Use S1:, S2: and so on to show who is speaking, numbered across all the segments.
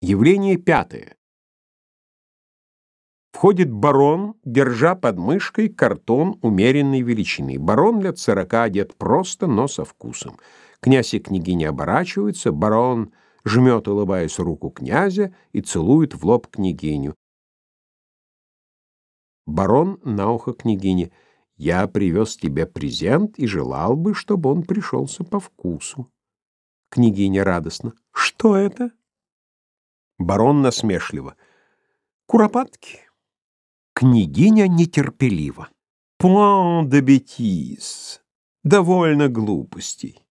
S1: Явление пятое. Входит барон, держа под мышкой картон умеренной величины. Барон лет сорока одет просто, но со вкусом. Князь и княгиня оборачиваются, барон жмет, улыбаясь, руку князя и целует в лоб княгиню. Барон на ухо княгине. «Я привез тебе презент и желал бы, чтобы он пришелся по вкусу». Княгиня радостно. «Что это?» Барон насмешливо. «Куропатки». Княгиня нетерпеливо. «Пуан де бетиз! Довольно глупостей!»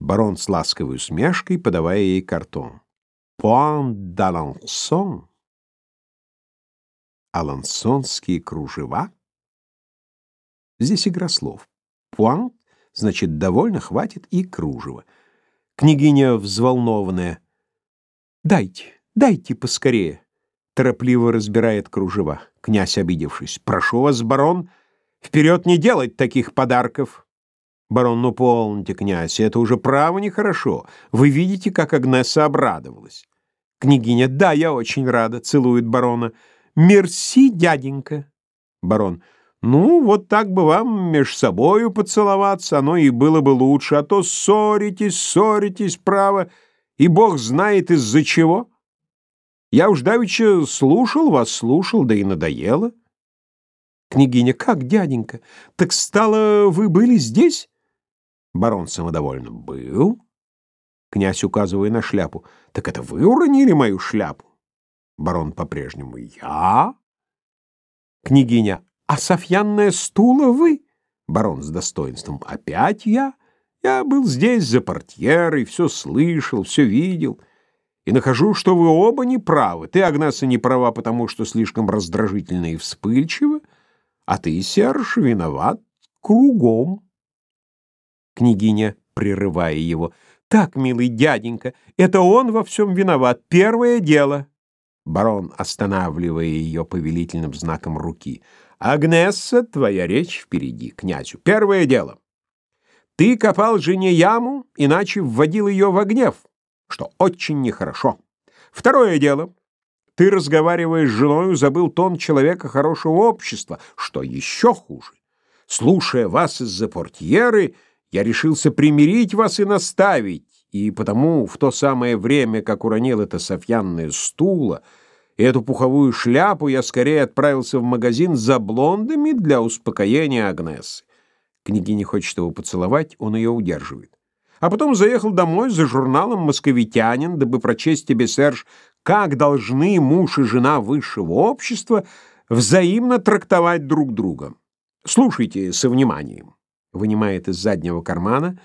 S1: Барон с ласковой усмешкой, подавая ей картон. «Пуан d'Аленсон!» «Алансонские кружева?» Здесь игра слов. «Пуан» значит «довольно, хватит» и «кружево». Княгиня взволнованная. «Дайте, дайте поскорее!» торопливо разбирает кружева. Князь, обидевшись, «Прошу вас, барон, вперед не делать таких подарков!» Барон, ну полните, князь, это уже право нехорошо. Вы видите, как Агнеса обрадовалась. Княгиня, да, я очень рада, целует барона. Мерси, дяденька. Барон, ну, вот так бы вам меж собою поцеловаться, оно и было бы лучше, а то ссоритесь, ссоритесь, право, и бог знает из-за чего. Я уж давеча слушал вас, слушал, да и надоело. Княгиня, как, дяденька? Так стало, вы были здесь? Барон самодовольно. Был. Князь, указывая на шляпу. Так это вы уронили мою шляпу? Барон по-прежнему. Я? Княгиня. А софьянная стула вы? Барон с достоинством. Опять я? Я был здесь за портьерой, все слышал, все видел и нахожу, что вы оба не правы. Ты, Агнеса, не права, потому что слишком раздражительна и вспыльчива, а ты, Серж, виноват кругом. Княгиня, прерывая его, «Так, милый дяденька, это он во всем виноват. Первое дело». Барон, останавливая ее повелительным знаком руки, «Агнесса, твоя речь впереди, князю. Первое дело. Ты копал жене яму, иначе вводил ее в гнев» что очень нехорошо. Второе дело. Ты, разговаривая с женой, забыл тон человека хорошего общества, что еще хуже. Слушая вас из-за портьеры, я решился примирить вас и наставить, и потому в то самое время, как уронил это софьянное стуло и эту пуховую шляпу, я скорее отправился в магазин за блондами для успокоения Агнесы. Княгиня хочет его поцеловать, он ее удерживает а потом заехал домой за журналом «Московитянин», дабы прочесть тебе, Серж, как должны муж и жена высшего общества взаимно трактовать друг друга. Слушайте со вниманием. Вынимает из заднего кармана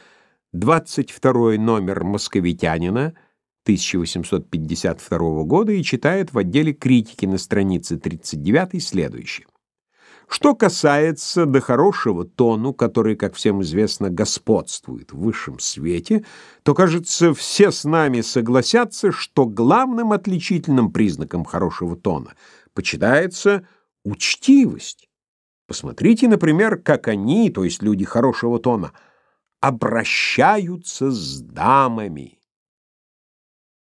S1: 22 номер «Московитянина» 1852 года и читает в отделе критики на странице 39 следующее. Что касается до хорошего тону, который, как всем известно, господствует в высшем свете, то, кажется, все с нами согласятся, что главным отличительным признаком хорошего тона почитается учтивость. Посмотрите, например, как они, то есть люди хорошего тона, обращаются с дамами.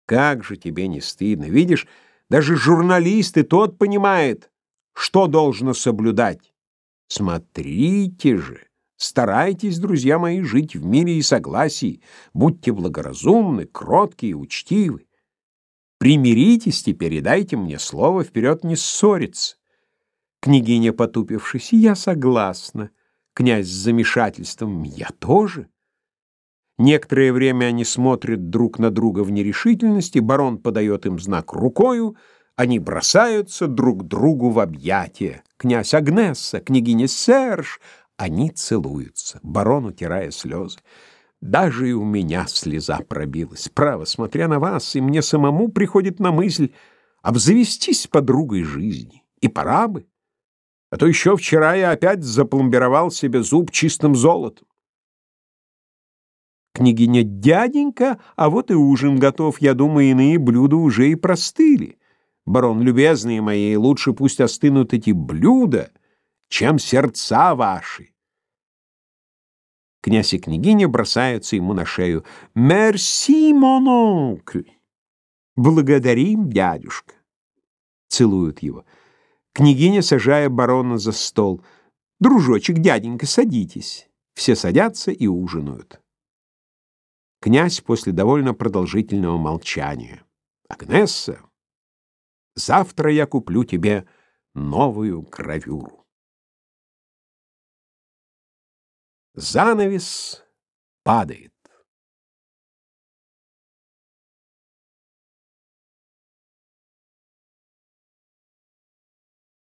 S1: Как же тебе не стыдно? Видишь, даже журналист и тот понимает, что должно соблюдать? Смотрите же, старайтесь, друзья мои, жить в мире и согласии, будьте благоразумны, кроткие, учтивы. Примиритесь теперь и дайте мне слово вперед не ссориться. Княгиня, потупившись, я согласна. Князь с замешательством, я тоже. Некоторое время они смотрят друг на друга в нерешительности, барон подает им знак рукою — они бросаются друг другу в объятия. Князь Агнесса, княгиня Серж. Они целуются, барон утирая слезы. Даже и у меня слеза пробилась. Право, смотря на вас, и мне самому приходит на мысль обзавестись подругой жизни. И пора бы. А то еще вчера я опять запломбировал себе зуб чистым золотом. Княгиня дяденька, а вот и ужин готов. Я думаю, иные блюда уже и простыли. Барон, любезные мои, лучше пусть остынут эти блюда, чем сердца ваши. Князь и княгиня бросаются ему на шею. «Мерси, мон Благодарим, дядюшка. Целуют его. Княгиня, сажая барона за стол. Дружочек, дяденька, садитесь. Все садятся и ужинают. Князь после довольно продолжительного молчания. Агнесса, завтра я куплю тебе новую гравюру. Занавес падает.